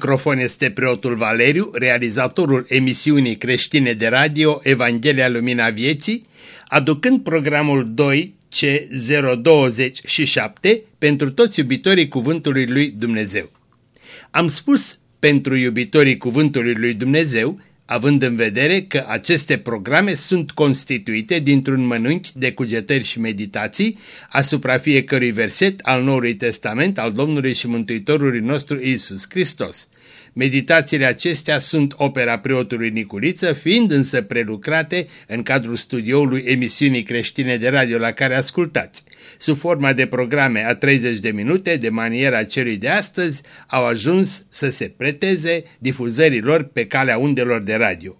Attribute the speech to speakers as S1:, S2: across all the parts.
S1: La microfon este preotul Valeriu, realizatorul emisiunii creștine de radio Evanghelia Lumina Vieții, aducând programul 2 C027 pentru toți iubitorii Cuvântului Lui Dumnezeu. Am spus pentru iubitorii Cuvântului Lui Dumnezeu, având în vedere că aceste programe sunt constituite dintr-un mănânchi de cugetări și meditații asupra fiecărui verset al Noului Testament al Domnului și Mântuitorului nostru Isus Hristos. Meditațiile acestea sunt opera preotului Niculiță, fiind însă prelucrate în cadrul studioului emisiunii creștine de radio la care ascultați sub forma de programe a 30 de minute, de maniera celui de astăzi, au ajuns să se preteze difuzărilor pe calea undelor de radio.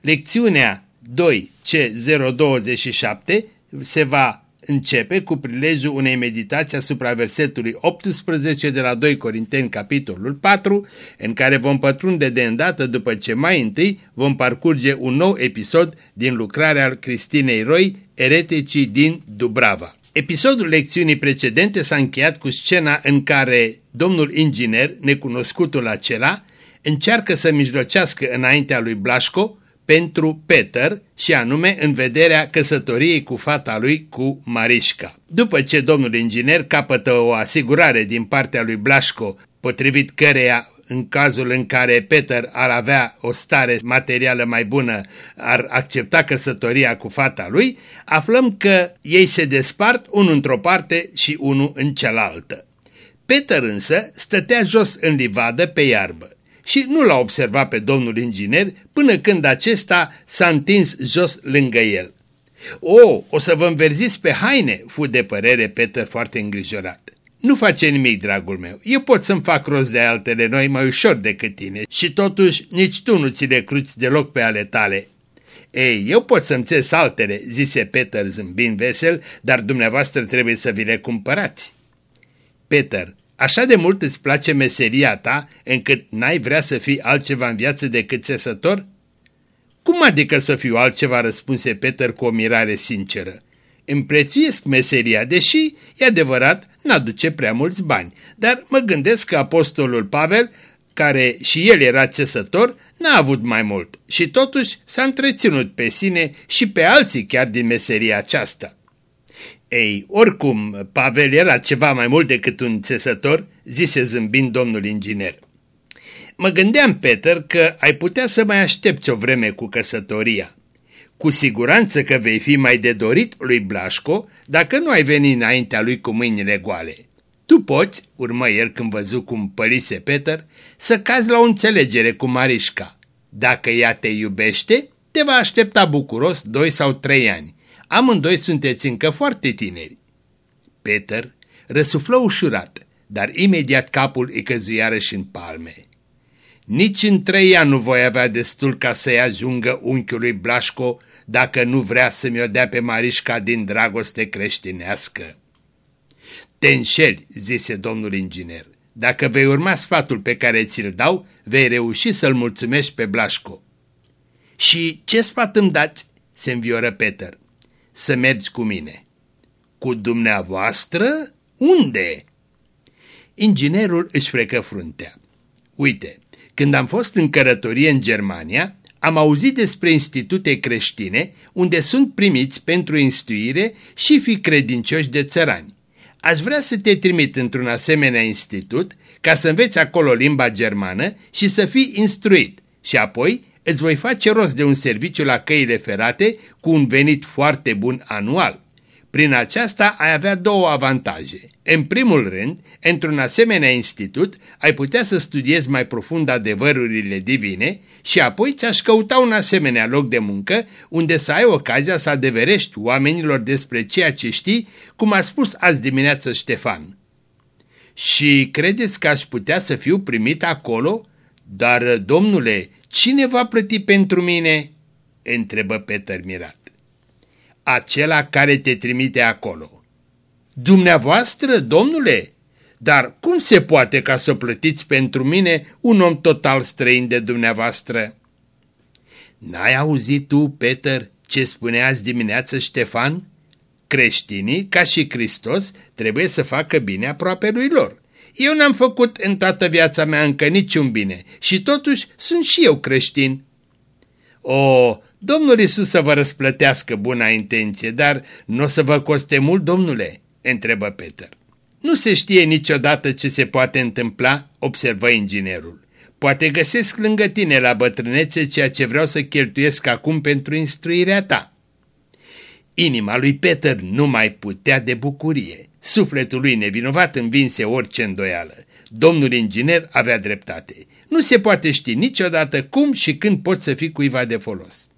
S1: Lecțiunea 2C027 se va începe cu prilejul unei meditații asupra versetului 18 de la 2 Corinteni, capitolul 4, în care vom pătrunde de îndată după ce mai întâi vom parcurge un nou episod din lucrarea Cristinei Roy, Ereticii din Dubrava. Episodul lecțiunii precedente s-a încheiat cu scena în care domnul inginer, necunoscutul acela, încearcă să mijlocească înaintea lui Blașco pentru Peter și anume în vederea căsătoriei cu fata lui cu Marișca. După ce domnul inginer capătă o asigurare din partea lui Blașco, potrivit căreia în cazul în care Peter ar avea o stare materială mai bună, ar accepta căsătoria cu fata lui, aflăm că ei se despart unul într-o parte și unul în cealaltă. Peter însă stătea jos în livadă pe iarbă și nu l-a observat pe domnul inginer până când acesta s-a întins jos lângă el. O, o să vă înverziți pe haine, fu de părere Peter foarte îngrijorat. Nu face nimic, dragul meu, eu pot să-mi fac rost de altele noi mai ușor decât tine și totuși nici tu nu ți le cruți deloc pe ale tale. Ei, eu pot să-mi țes altele, zise Peter zâmbind vesel, dar dumneavoastră trebuie să vi le cumpărați. Peter, așa de mult îți place meseria ta încât n-ai vrea să fii altceva în viață decât țesător? Cum adică să fiu altceva, răspunse Peter cu o mirare sinceră. Împrețuiesc meseria, deși, e adevărat, n-aduce prea mulți bani, dar mă gândesc că apostolul Pavel, care și el era țesător, n-a avut mai mult și totuși s-a întreținut pe sine și pe alții chiar din meseria aceasta. Ei, oricum, Pavel era ceva mai mult decât un țesător, zise zâmbind domnul inginer. Mă gândeam, Peter, că ai putea să mai aștepți o vreme cu căsătoria. Cu siguranță că vei fi mai de dorit lui Blașco dacă nu ai veni înaintea lui cu mâinile goale. Tu poți, urmă el când văzu cum pălise Peter, să cazi la o înțelegere cu Marișca. Dacă ea te iubește, te va aștepta bucuros doi sau trei ani. Amândoi sunteți încă foarte tineri. Peter răsuflă ușurat, dar imediat capul îi căzuiară și în palme. Nici în trei ani nu voi avea destul ca să-i ajungă unchiului Blașco dacă nu vrea să-mi o dea pe Marișca din dragoste creștinească. Te înșeli, zise domnul inginer. Dacă vei urma sfatul pe care ți-l dau, vei reuși să-l mulțumești pe Blașco. Și ce sfat îmi dați? se învioră Peter. Să mergi cu mine. Cu dumneavoastră? Unde? Inginerul își frecă fruntea. Uite, când am fost în cărătorie în Germania, am auzit despre institute creștine unde sunt primiți pentru instruire și fi credincioși de țărani. Aș vrea să te trimit într-un asemenea institut ca să înveți acolo limba germană și să fii instruit și apoi îți voi face rost de un serviciu la căile ferate cu un venit foarte bun anual. Prin aceasta ai avea două avantaje. În primul rând, într-un asemenea institut ai putea să studiezi mai profund adevărurile divine și apoi ți-aș căuta un asemenea loc de muncă unde să ai ocazia să adeverești oamenilor despre ceea ce știi, cum a spus azi dimineață Ștefan. Și credeți că aș putea să fiu primit acolo? Dar, domnule, cine va plăti pentru mine?" întrebă Peter mirat acela care te trimite acolo. Dumneavoastră, domnule? Dar cum se poate ca să plătiți pentru mine un om total străin de dumneavoastră? N-ai auzit tu, Peter, ce spunea azi dimineață Ștefan? Creștinii, ca și Hristos, trebuie să facă bine aproape lui lor. Eu n-am făcut în toată viața mea încă niciun bine și totuși sunt și eu creștin. O, Domnul Isus să vă răsplătească buna intenție, dar nu o să vă coste mult, domnule? întrebă Peter. Nu se știe niciodată ce se poate întâmpla, observă inginerul. Poate găsesc lângă tine la bătrânețe ceea ce vreau să cheltuiesc acum pentru instruirea ta. Inima lui Peter nu mai putea de bucurie. Sufletul lui nevinovat învinse orice îndoială. Domnul inginer avea dreptate. Nu se poate ști niciodată cum și când poți să fii cuiva de folos.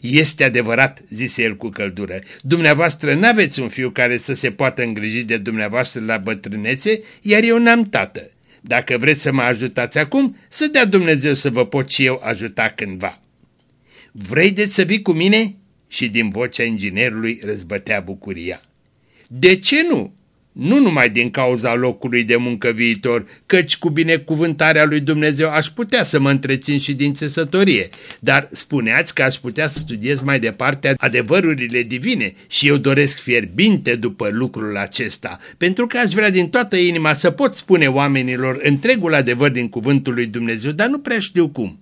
S1: Este adevărat, zise el cu căldură, dumneavoastră n-aveți un fiu care să se poată îngriji de dumneavoastră la bătrânețe, iar eu n-am tată. Dacă vreți să mă ajutați acum, să dea Dumnezeu să vă pot și eu ajuta cândva. Vrei de să vii cu mine? Și din vocea inginerului răzbătea bucuria. De ce nu? nu numai din cauza locului de muncă viitor, căci cu binecuvântarea lui Dumnezeu aș putea să mă întrețin și din țesătorie, dar spuneați că aș putea să studiez mai departe adevărurile divine și eu doresc fierbinte după lucrul acesta, pentru că aș vrea din toată inima să pot spune oamenilor întregul adevăr din cuvântul lui Dumnezeu, dar nu prea știu cum.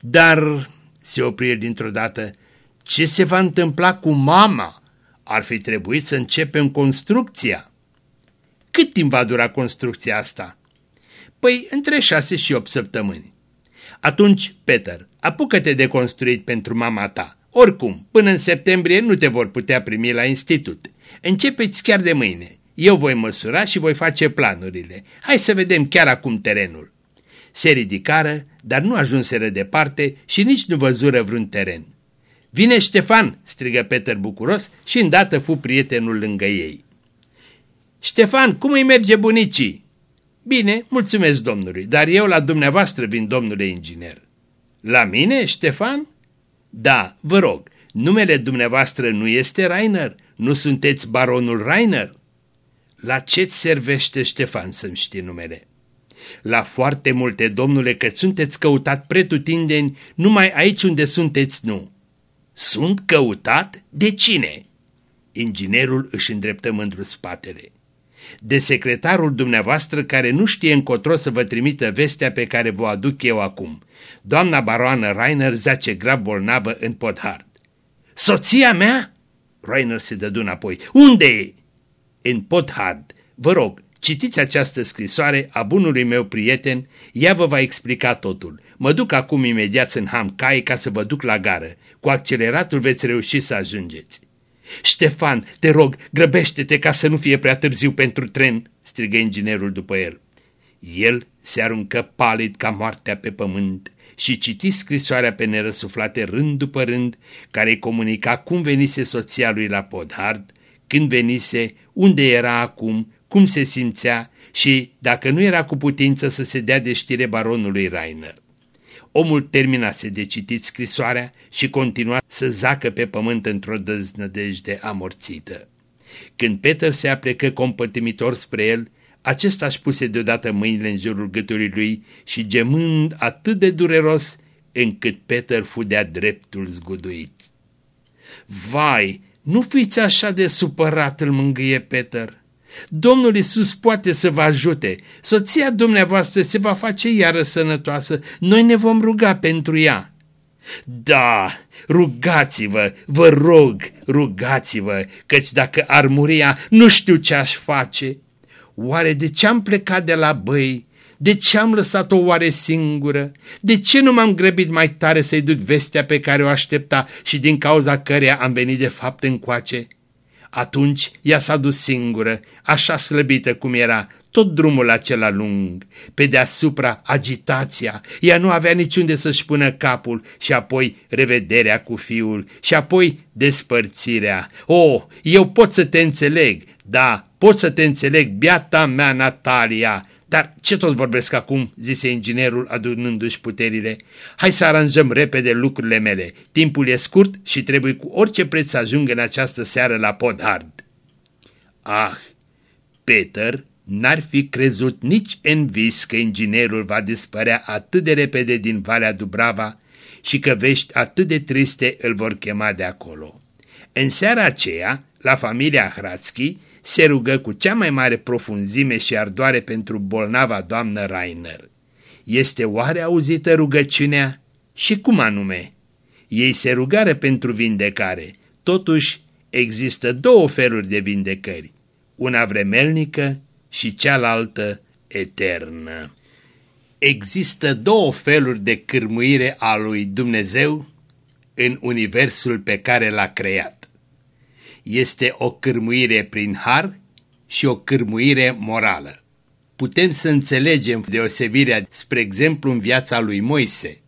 S1: Dar, se opri el dintr-o dată, ce se va întâmpla cu mama? Ar fi trebuit să începem construcția. Cât timp va dura construcția asta? Păi între șase și opt săptămâni. Atunci, Peter, apucă-te de construit pentru mama ta. Oricum, până în septembrie nu te vor putea primi la institut. Începeți chiar de mâine. Eu voi măsura și voi face planurile. Hai să vedem chiar acum terenul. Se ridicară, dar nu ajunseră departe și nici nu văzură vreun teren. Vine Ștefan, strigă Peter bucuros și îndată fu prietenul lângă ei. Ștefan, cum îi merge bunicii? Bine, mulțumesc domnului, dar eu la dumneavoastră vin, domnule inginer. La mine, Ștefan? Da, vă rog, numele dumneavoastră nu este Rainer? Nu sunteți baronul Rainer? La ce-ți servește Ștefan să-mi știi numele? La foarte multe, domnule, că sunteți căutat pretutindeni numai aici unde sunteți nu. Sunt căutat? De cine? Inginerul își îndreptă mândru spatele de secretarul dumneavoastră care nu știe încotro să vă trimită vestea pe care vă aduc eu acum. Doamna baroană Rainer zace grav bolnavă în Podhard. Soția mea? Rainer se dădu înapoi. Unde e? În Podhard. Vă rog, citiți această scrisoare a bunului meu prieten, ea vă va explica totul. Mă duc acum imediat în Hamcai ca să vă duc la gară. Cu acceleratul veți reuși să ajungeți. Ștefan, te rog, grăbește-te ca să nu fie prea târziu pentru tren, strigă inginerul după el. El se aruncă palid ca moartea pe pământ și citi scrisoarea pe nerăsuflate rând după rând, care îi comunica cum venise soția lui la Podhard, când venise, unde era acum, cum se simțea și, dacă nu era cu putință, să se dea de știre baronului Rainer. Omul terminase de citit scrisoarea și continua să zacă pe pământ într-o dăznădejde amorțită. Când Peter se aplecă compătimitor spre el, acesta își puse deodată mâinile în jurul gâtului lui și gemând atât de dureros, încât Peter fu de-a dreptul zguduit. Vai, nu fiți așa de supărat, îl mângâie Peter. Domnul Isus poate să vă ajute. Soția dumneavoastră se va face iară sănătoasă. Noi ne vom ruga pentru ea. Da, rugați-vă, vă rog, rugați-vă, căci dacă ar muria, nu știu ce aș face. Oare de ce am plecat de la băi? De ce am lăsat-o oare singură? De ce nu m-am grăbit mai tare să-i duc vestea pe care o aștepta și din cauza căreia am venit de fapt încoace? Atunci ea s-a dus singură, așa slăbită cum era, tot drumul acela lung. Pe deasupra agitația, ea nu avea niciunde să-și pună capul și apoi revederea cu fiul și apoi despărțirea. O, oh, eu pot să te înțeleg, da, pot să te înțeleg, biata mea Natalia, dar ce tot vorbesc acum?" zise inginerul adunându-și puterile. Hai să aranjăm repede lucrurile mele. Timpul e scurt și trebuie cu orice preț să ajung în această seară la Podhard." Ah, Peter n-ar fi crezut nici în vis că inginerul va dispărea atât de repede din Valea Dubrava și că vești atât de triste îl vor chema de acolo. În seara aceea, la familia Hrațchi, se rugă cu cea mai mare profunzime și ardoare pentru bolnava doamnă Rainer. Este oare auzită rugăciunea? Și cum anume? Ei se rugară pentru vindecare, totuși există două feluri de vindecări, una vremelnică și cealaltă eternă. Există două feluri de cârmuire a lui Dumnezeu în universul pe care l-a creat. Este o cârmuire prin har și o cârmuire morală. Putem să înțelegem deosebirea, spre exemplu, în viața lui Moise.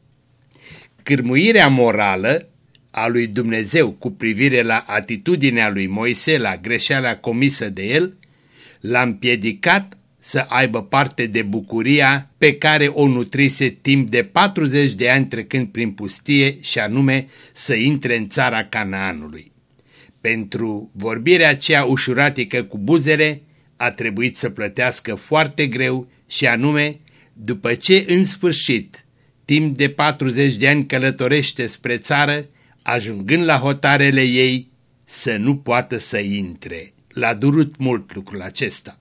S1: Cârmuirea morală a lui Dumnezeu cu privire la atitudinea lui Moise, la greșeala comisă de el, l-a împiedicat să aibă parte de bucuria pe care o nutrise timp de 40 de ani trecând prin pustie și anume să intre în țara Canaanului. Pentru vorbirea aceea ușuratică cu buzele a trebuit să plătească foarte greu și anume după ce în sfârșit timp de 40 de ani călătorește spre țară, ajungând la hotarele ei să nu poată să intre. L-a durut mult lucrul acesta.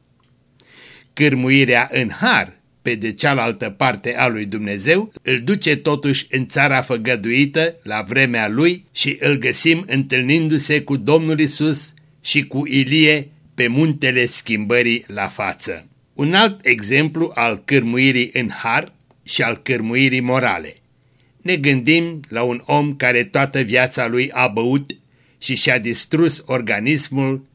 S1: Cârmuirea în har, pe de cealaltă parte a lui Dumnezeu, îl duce totuși în țara făgăduită la vremea lui și îl găsim întâlnindu-se cu Domnul Isus și cu Ilie pe muntele schimbării la față. Un alt exemplu al cârmuirii în har și al cârmuirii morale. Ne gândim la un om care toată viața lui a băut și și-a distrus organismul,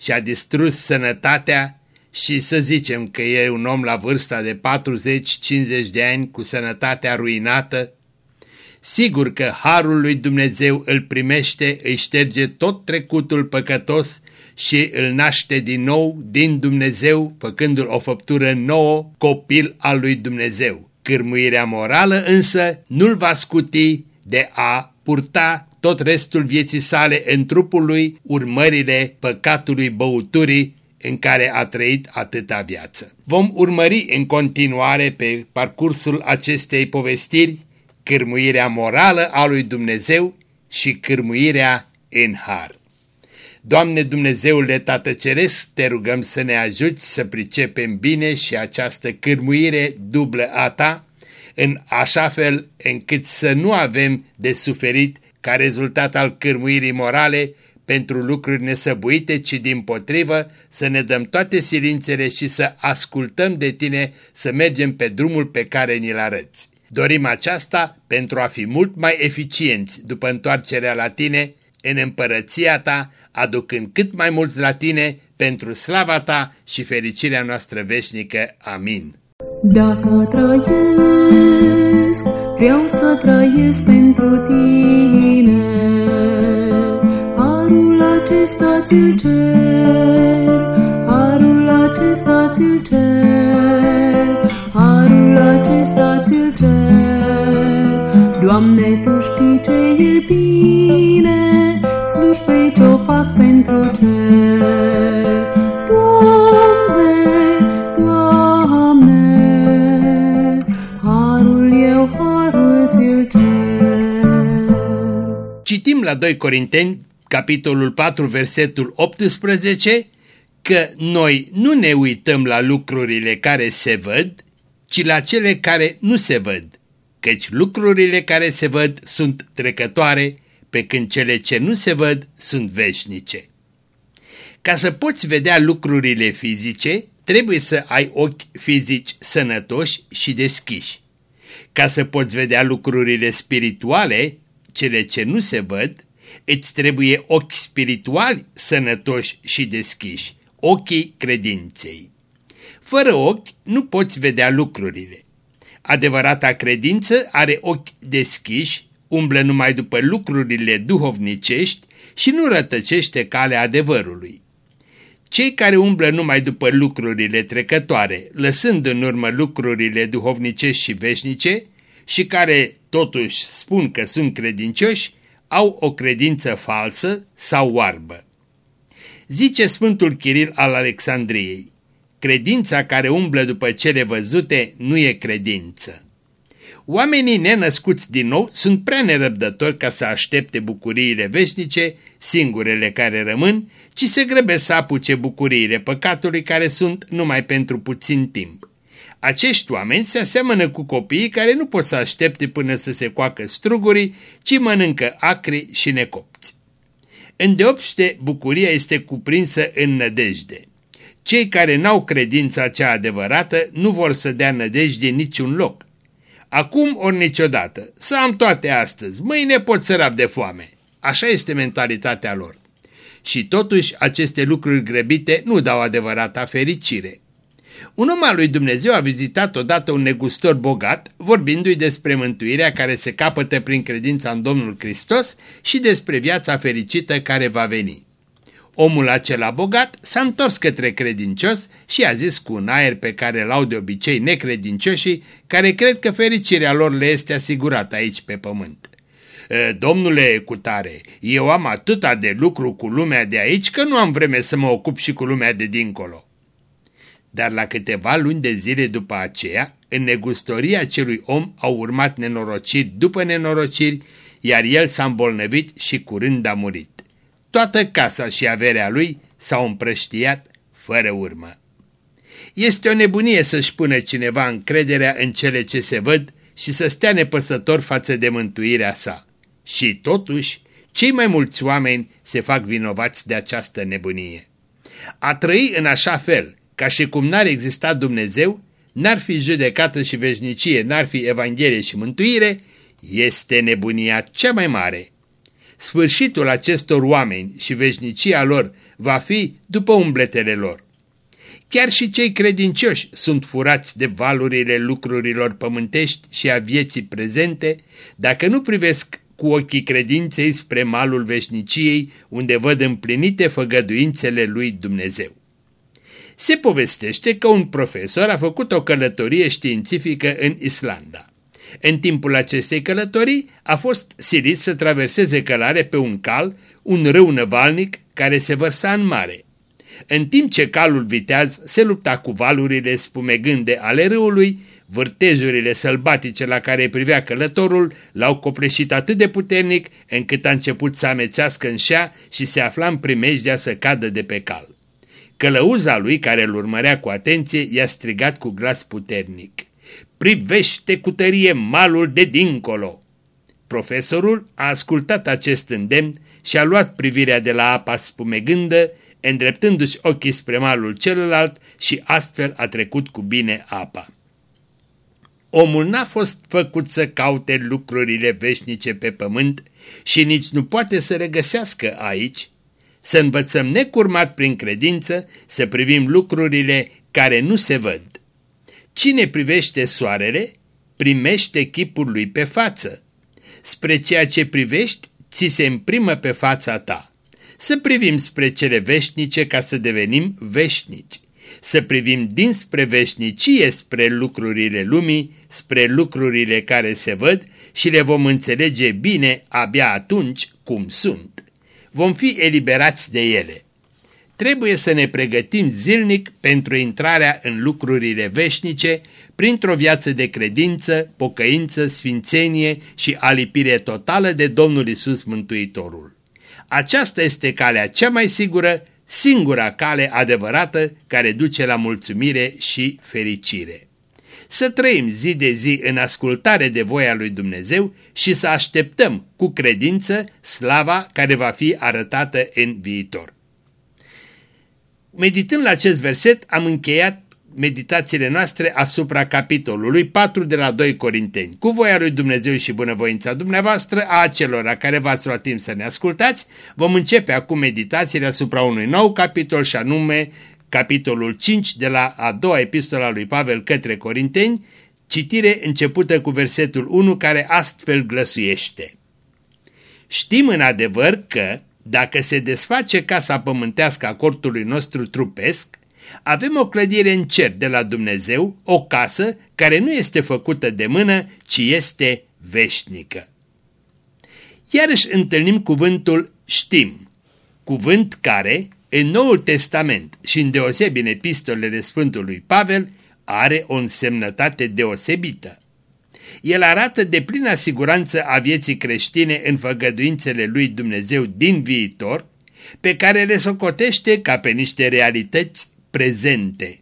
S1: și-a distrus sănătatea și să zicem că e un om la vârsta de 40-50 de ani cu sănătatea ruinată, sigur că harul lui Dumnezeu îl primește, îi șterge tot trecutul păcătos și îl naște din nou din Dumnezeu, făcându-l o făptură nouă, copil al lui Dumnezeu. Cârmuirea morală însă nu-l va scuti de a purta tot restul vieții sale în trupul lui urmările păcatului băuturii în care a trăit atâta viață. Vom urmări în continuare pe parcursul acestei povestiri cârmuirea morală a lui Dumnezeu și cârmuirea în har. Doamne Dumnezeule Tată Ceresc, te rugăm să ne ajuți să pricepem bine și această cârmuire dublă a Ta, în așa fel încât să nu avem de suferit ca rezultat al cârmuirii morale pentru lucruri nesăbuite, ci din potrivă să ne dăm toate silințele și să ascultăm de Tine, să mergem pe drumul pe care ni-l arăți. Dorim aceasta pentru a fi mult mai eficienți după întoarcerea la Tine, în împărăția Ta, aducând cât mai mulți la Tine, pentru slava Ta și fericirea noastră veșnică. Amin.
S2: Dacă trăiesc, vreau să trăiesc pentru Tine, Harul acesta ți-l cer, Harul acesta ți-l cer, Harul acesta ți-l cer. Doamne, Tu știi ce e bine, slujbei ce-o fac pentru cer. Doamne, Doamne, harul eu, harul ți-l cer.
S1: Citim la 2 Corinteni, capitolul 4, versetul 18, că noi nu ne uităm la lucrurile care se văd, ci la cele care nu se văd, căci lucrurile care se văd sunt trecătoare, pe când cele ce nu se văd sunt veșnice. Ca să poți vedea lucrurile fizice, trebuie să ai ochi fizici sănătoși și deschiși. Ca să poți vedea lucrurile spirituale, cele ce nu se văd, îți trebuie ochi spirituali sănătoși și deschiși, ochii credinței. Fără ochi nu poți vedea lucrurile. Adevărata credință are ochi deschiși, umblă numai după lucrurile duhovnicești și nu rătăcește calea adevărului. Cei care umblă numai după lucrurile trecătoare, lăsând în urmă lucrurile duhovnicești și veșnice, și care totuși spun că sunt credincioși, au o credință falsă sau oarbă. Zice Sfântul Chiril al Alexandriei, credința care umblă după cele văzute nu e credință. Oamenii nenăscuți din nou sunt prea nerăbdători ca să aștepte bucuriile veșnice, singurele care rămân, ci se grăbesc să apuce bucuriile păcatului care sunt numai pentru puțin timp. Acești oameni se aseamănă cu copiii care nu pot să aștepte până să se coacă strugurii, ci mănâncă acri și necopți. Îndeopște, bucuria este cuprinsă în nădejde. Cei care n-au credința cea adevărată nu vor să dea nădejde niciun loc. Acum ori niciodată, să am toate astăzi, mâine pot să rab de foame. Așa este mentalitatea lor. Și totuși aceste lucruri grăbite nu dau adevărata fericire. Un om al lui Dumnezeu a vizitat odată un negustor bogat, vorbindu-i despre mântuirea care se capătă prin credința în Domnul Hristos și despre viața fericită care va veni. Omul acela bogat s-a întors către credincios și a zis cu un aer pe care l-au de obicei necredincioșii, care cred că fericirea lor le este asigurată aici pe pământ. Domnule Cutare, eu am atâta de lucru cu lumea de aici că nu am vreme să mă ocup și cu lumea de dincolo. Dar la câteva luni de zile după aceea, în negustoria acelui om au urmat nenorociri după nenorociri, iar el s-a îmbolnăvit și curând a murit. Toată casa și averea lui s-au împrăștiat fără urmă. Este o nebunie să-și pună cineva încrederea în cele ce se văd și să stea nepăsător față de mântuirea sa. Și totuși, cei mai mulți oameni se fac vinovați de această nebunie. A trăi în așa fel, ca și cum n-ar exista Dumnezeu, n-ar fi judecată și veșnicie, n-ar fi Evanghelie și mântuire, este nebunia cea mai mare. Sfârșitul acestor oameni și veșnicia lor va fi după umbletele lor. Chiar și cei credincioși sunt furați de valurile lucrurilor pământești și a vieții prezente, dacă nu privesc cu ochii credinței spre malul veșniciei, unde văd împlinite făgăduințele lui Dumnezeu. Se povestește că un profesor a făcut o călătorie științifică în Islanda. În timpul acestei călătorii a fost silit să traverseze călare pe un cal, un râu năvalnic care se vărsa în mare. În timp ce calul viteaz se lupta cu valurile spumegânde ale râului, vârtejurile sălbatice la care privea călătorul l-au copleșit atât de puternic încât a început să amețească în șea și se afla în primejdea să cadă de pe cal. Călăuza lui, care îl urmărea cu atenție, i-a strigat cu glas puternic. Privește cu tărie malul de dincolo! Profesorul a ascultat acest îndemn și a luat privirea de la apa spumegândă, îndreptându-și ochii spre malul celălalt și astfel a trecut cu bine apa. Omul n-a fost făcut să caute lucrurile veșnice pe pământ și nici nu poate să regăsească aici, să învățăm necurmat prin credință să privim lucrurile care nu se văd. Cine privește soarele, primește chipul lui pe față. Spre ceea ce privești, ți se imprimă pe fața ta. Să privim spre cele veșnice ca să devenim veșnici. Să privim dinspre veșnicie spre lucrurile lumii, spre lucrurile care se văd și le vom înțelege bine abia atunci cum sunt vom fi eliberați de ele. Trebuie să ne pregătim zilnic pentru intrarea în lucrurile veșnice printr-o viață de credință, pocăință, sfințenie și alipire totală de Domnul Isus Mântuitorul. Aceasta este calea cea mai sigură, singura cale adevărată care duce la mulțumire și fericire să trăim zi de zi în ascultare de voia lui Dumnezeu și să așteptăm cu credință slava care va fi arătată în viitor. Meditând la acest verset, am încheiat meditațiile noastre asupra capitolului 4 de la 2 Corinteni. Cu voia lui Dumnezeu și bunăvoința dumneavoastră, a acelora care v-ați luat timp să ne ascultați, vom începe acum meditațiile asupra unui nou capitol și anume capitolul 5 de la a doua epistola lui Pavel către Corinteni, citire începută cu versetul 1 care astfel glăsuiește. Știm în adevăr că, dacă se desface casa pământească a cortului nostru trupesc, avem o clădire în cer de la Dumnezeu, o casă care nu este făcută de mână, ci este veșnică. Iarăși întâlnim cuvântul știm, cuvânt care, în Noul Testament și în deosebi în epistolele Sfântului Pavel, are o însemnătate deosebită. El arată de plină siguranță a vieții creștine în făgăduințele lui Dumnezeu din viitor, pe care le socotește ca pe niște realități prezente.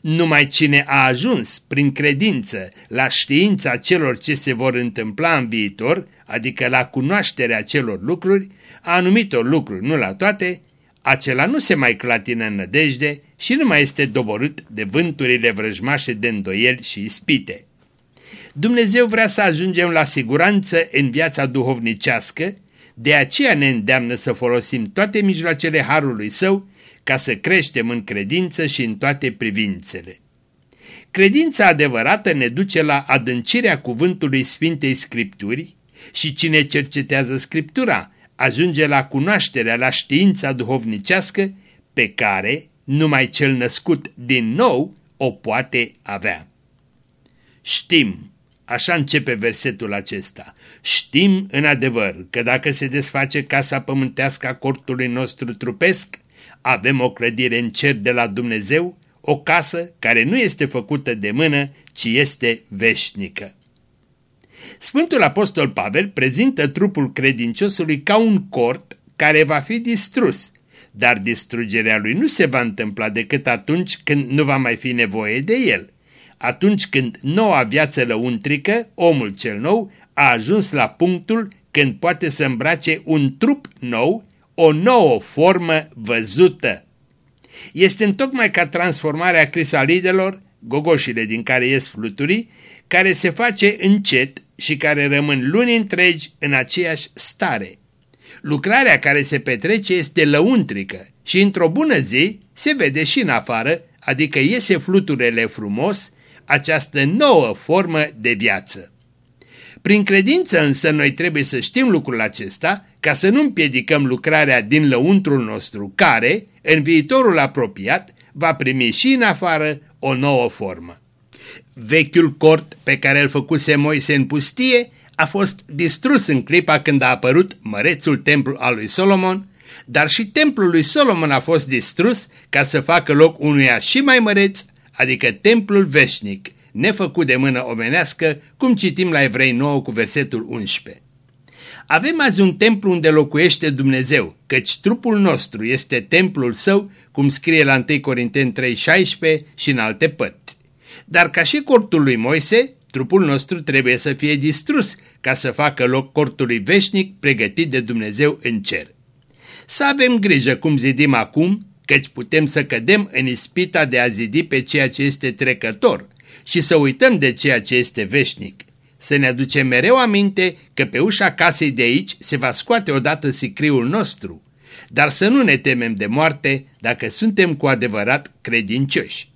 S1: Numai cine a ajuns prin credință la știința celor ce se vor întâmpla în viitor, adică la cunoașterea celor lucruri, a anumit-o lucruri, nu la toate, acela nu se mai clatină în nădejde și nu mai este doborât de vânturile vrăjmașe de îndoieli și ispite. Dumnezeu vrea să ajungem la siguranță în viața duhovnicească, de aceea ne îndeamnă să folosim toate mijloacele Harului Său ca să creștem în credință și în toate privințele. Credința adevărată ne duce la adâncirea cuvântului Sfintei Scripturi și cine cercetează Scriptura ajunge la cunoașterea, la știința duhovnicească pe care numai cel născut din nou o poate avea. Știm, așa începe versetul acesta, știm în adevăr că dacă se desface casa pământească a cortului nostru trupesc, avem o clădire în cer de la Dumnezeu, o casă care nu este făcută de mână, ci este veșnică. Sfântul Apostol Pavel prezintă trupul credinciosului ca un cort care va fi distrus, dar distrugerea lui nu se va întâmpla decât atunci când nu va mai fi nevoie de el. Atunci când noua viață lăuntrică, omul cel nou, a ajuns la punctul când poate să îmbrace un trup nou, o nouă formă văzută. Este întocmai ca transformarea crisalidelor, gogoșile din care ies fluturii, care se face încet și care rămân luni întregi în aceeași stare. Lucrarea care se petrece este lăuntrică și într-o bună zi se vede și în afară, adică iese fluturele frumos, această nouă formă de viață. Prin credință însă noi trebuie să știm lucrul acesta ca să nu împiedicăm lucrarea din lăuntrul nostru care, în viitorul apropiat, va primi și în afară o nouă formă. Vechiul cort pe care îl făcuse Moise în pustie a fost distrus în clipa când a apărut mărețul templu al lui Solomon, dar și templul lui Solomon a fost distrus ca să facă loc unuia și mai măreț, adică templul veșnic, nefăcut de mână omenească, cum citim la Evrei 9 cu versetul 11. Avem azi un templu unde locuiește Dumnezeu, căci trupul nostru este templul său, cum scrie la 1 Corinteni 3,16 și în alte părți. Dar ca și cortul lui Moise, trupul nostru trebuie să fie distrus ca să facă loc cortului veșnic pregătit de Dumnezeu în cer. Să avem grijă cum zidim acum, căci putem să cădem în ispita de a zidi pe ceea ce este trecător și să uităm de ceea ce este veșnic. Să ne aducem mereu aminte că pe ușa casei de aici se va scoate odată sicriul nostru, dar să nu ne temem de moarte dacă suntem cu adevărat credincioși.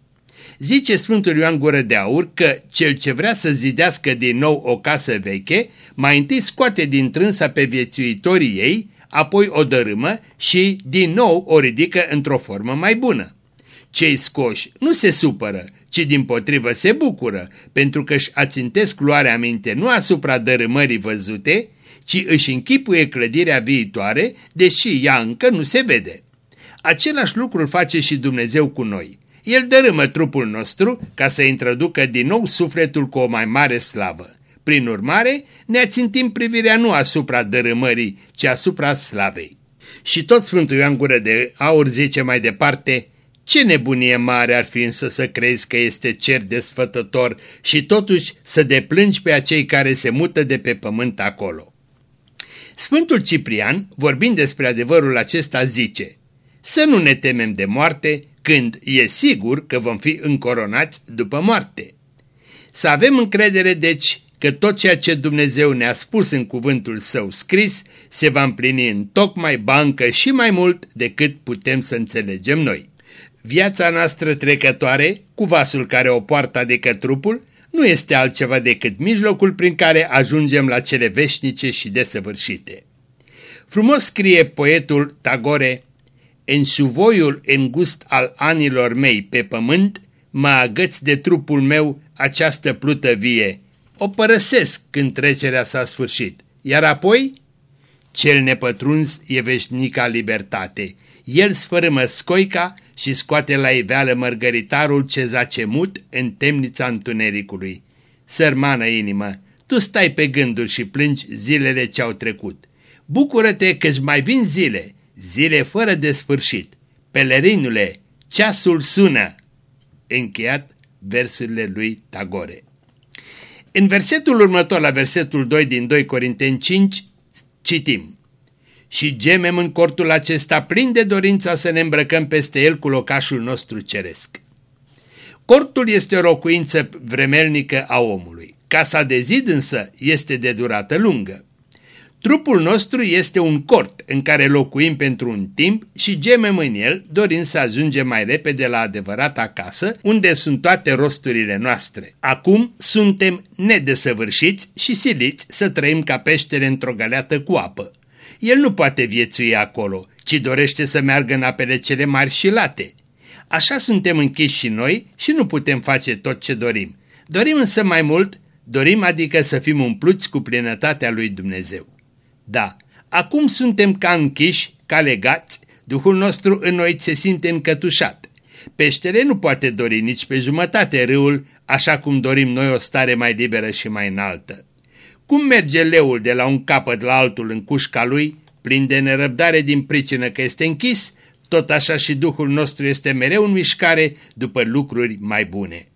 S1: Zice Sfântul Ioan Gură de Aur că cel ce vrea să zidească din nou o casă veche, mai întâi scoate din trânsa pe viețuitorii ei, apoi o dărâmă și din nou o ridică într-o formă mai bună. Cei scoși nu se supără, ci din potrivă se bucură, pentru că își ațintesc luarea minte nu asupra dărâmării văzute, ci își închipuie clădirea viitoare, deși ea încă nu se vede. Același lucru îl face și Dumnezeu cu noi. El dărâmă trupul nostru ca să introducă din nou sufletul cu o mai mare slavă. Prin urmare, ne ațintim privirea nu asupra dărâmării, ci asupra slavei. Și tot Sfântul Ioan Gură de Aur zice mai departe, ce nebunie mare ar fi însă să crezi că este cer desfătător și totuși să deplângi pe acei care se mută de pe pământ acolo. Sfântul Ciprian, vorbind despre adevărul acesta, zice, să nu ne temem de moarte, când e sigur că vom fi încoronați după moarte. Să avem încredere, deci, că tot ceea ce Dumnezeu ne-a spus în cuvântul său scris se va împlini în tocmai bancă și mai mult decât putem să înțelegem noi. Viața noastră trecătoare, cu vasul care o poartă adică trupul, nu este altceva decât mijlocul prin care ajungem la cele veșnice și desăvârșite. Frumos scrie poetul Tagore, în suvoiul îngust al anilor mei pe pământ, mă agăț de trupul meu această plută vie. O părăsesc când trecerea s-a sfârșit. Iar apoi, cel nepătruns e veșnica libertate. El sfărâmă scoica și scoate la iveală mărgăritarul ce zace mut în temnița întunericului. Sărmană inimă, tu stai pe gânduri și plângi zilele ce-au trecut. Bucură-te că-ți mai vin zile, zile fără de sfârșit. Pelerinule, ceasul sună. Încheiat versurile lui Tagore. În versetul următor, la versetul 2 din 2 Corinteni 5, citim Și gemem în cortul acesta plin de dorința să ne îmbrăcăm peste el cu locașul nostru ceresc. Cortul este o locuință vremelnică a omului. Casa de zid însă este de durată lungă. Trupul nostru este un cort în care locuim pentru un timp și gemem în el, dorind să ajungem mai repede la adevărata casă, unde sunt toate rosturile noastre. Acum suntem nedesăvârșiți și siliți să trăim ca peștere într-o galeată cu apă. El nu poate viețui acolo, ci dorește să meargă în apele cele mari și late. Așa suntem închiși și noi și nu putem face tot ce dorim. Dorim însă mai mult, dorim adică să fim umpluți cu plinătatea lui Dumnezeu. Da, acum suntem ca închiși, ca legați, Duhul nostru în noi se simte încătușat. Peștele nu poate dori nici pe jumătate râul, așa cum dorim noi o stare mai liberă și mai înaltă. Cum merge leul de la un capăt la altul în cușca lui, plin de nerăbdare din pricină că este închis, tot așa și Duhul nostru este mereu în mișcare după lucruri mai bune.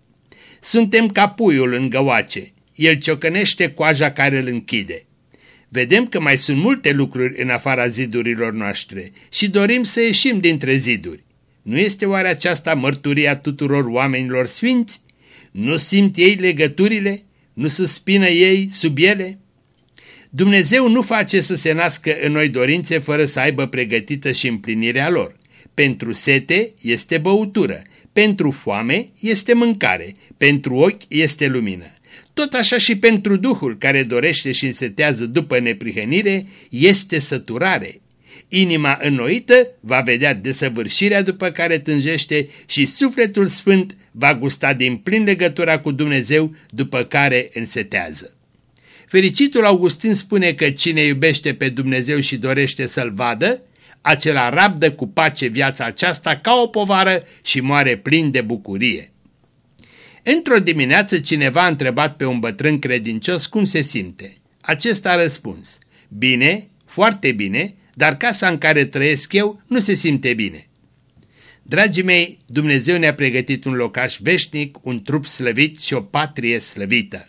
S1: Suntem ca puiul în găoace, el ciocănește coaja care îl închide vedem că mai sunt multe lucruri în afara zidurilor noastre și dorim să ieșim dintre ziduri. Nu este oare aceasta mărturia tuturor oamenilor sfinți? Nu simt ei legăturile? Nu se spină ei sub ele? Dumnezeu nu face să se nască în noi dorințe fără să aibă pregătită și împlinirea lor. Pentru sete este băutură, pentru foame este mâncare, pentru ochi este lumină. Tot așa și pentru Duhul care dorește și însetează după neprihănire este săturare. Inima înnoită va vedea desăvârșirea după care tânjește și sufletul sfânt va gusta din plin legătura cu Dumnezeu după care însetează. Fericitul Augustin spune că cine iubește pe Dumnezeu și dorește să-L vadă, acela rabdă cu pace viața aceasta ca o povară și moare plin de bucurie. Într-o dimineață cineva a întrebat pe un bătrân credincios cum se simte. Acesta a răspuns, bine, foarte bine, dar casa în care trăiesc eu nu se simte bine. Dragii mei, Dumnezeu ne-a pregătit un locaș veșnic, un trup slăvit și o patrie slăvită.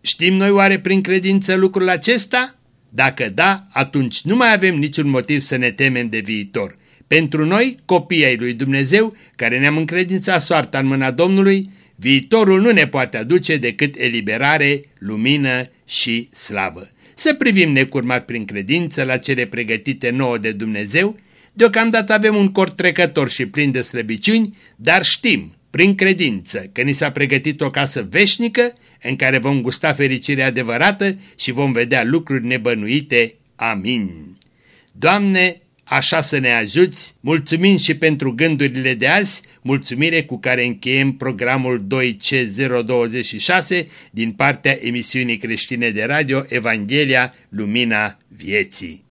S1: Știm noi oare prin credință lucrul acesta? Dacă da, atunci nu mai avem niciun motiv să ne temem de viitor. Pentru noi, copiii ai lui Dumnezeu, care ne-am încredințat soarta în mâna Domnului, Viitorul nu ne poate aduce decât eliberare, lumină și slavă. Să privim necurmat prin credință la cele pregătite nouă de Dumnezeu, deocamdată avem un cort trecător și plin de slăbiciuni, dar știm, prin credință, că ni s-a pregătit o casă veșnică în care vom gusta fericirea adevărată și vom vedea lucruri nebănuite. Amin. Doamne, așa să ne ajuți, mulțumim și pentru gândurile de azi, mulțumire cu care încheiem programul 2C026 din partea emisiunii creștine de radio Evanghelia Lumina Vieții.